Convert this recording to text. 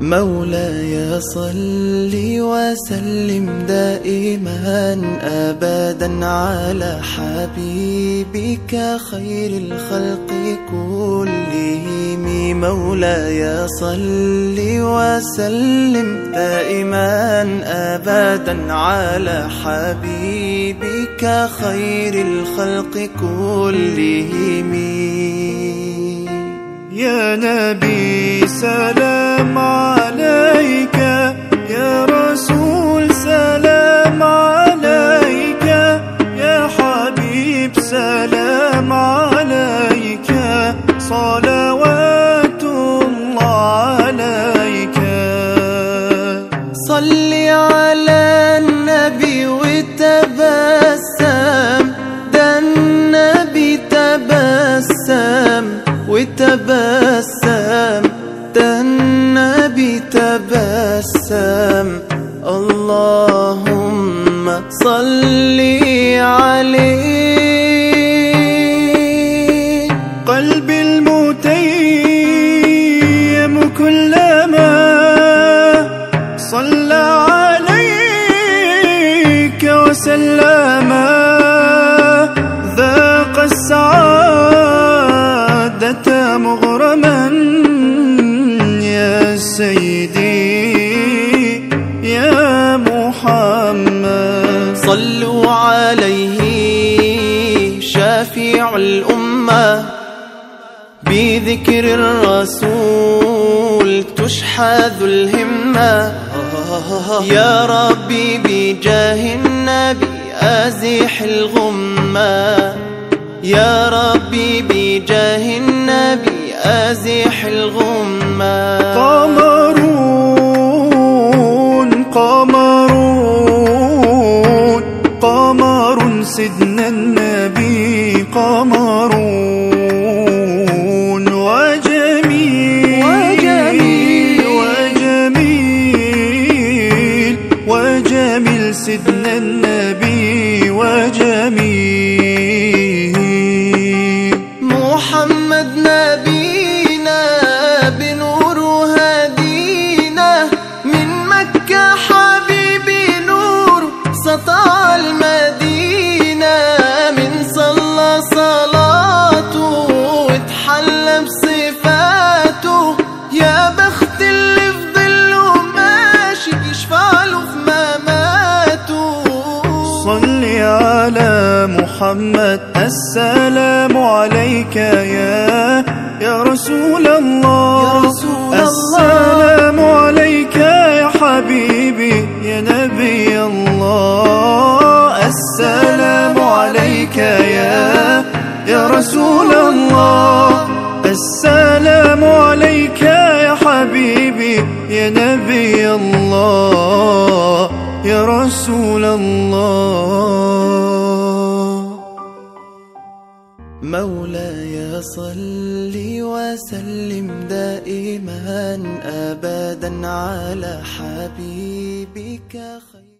مولاي صل وسلم دائما ابدا على حبيبك خير الخلق كلهم. مولاي صل وسلم دائما ابدا على حبيبك خير الخلق كلهم. يا نبي سلام. عليك يا رسول سلام عليك يا حبيب سلام عليك. صلوات الله عليك. النبي تبسم. اللهم صل عليه. قلبي المتيم كلما صلى عليك وسلم. محمد صلوا عليه شافع الأمة. بذكر الرسول تشحذ الهمة. يا ربي بجاه النبي أزح الغمة. يا ربي بجاه النبي أزح الغمة. قمرون قمرون. سيدنا النبي وجميل وجميل. وجميل وجميل سيدنا محمد السلام عليك يا يا رسول الله. يا رسول الله. السلام عليك يا حبيبي يا نبي الله. السلام عليك يا يا رسول الله. السلام عليك يا حبيبي يا نبي الله. يا رسول الله. مولاي صل وسلم دائما ابدا على حبيبك خير.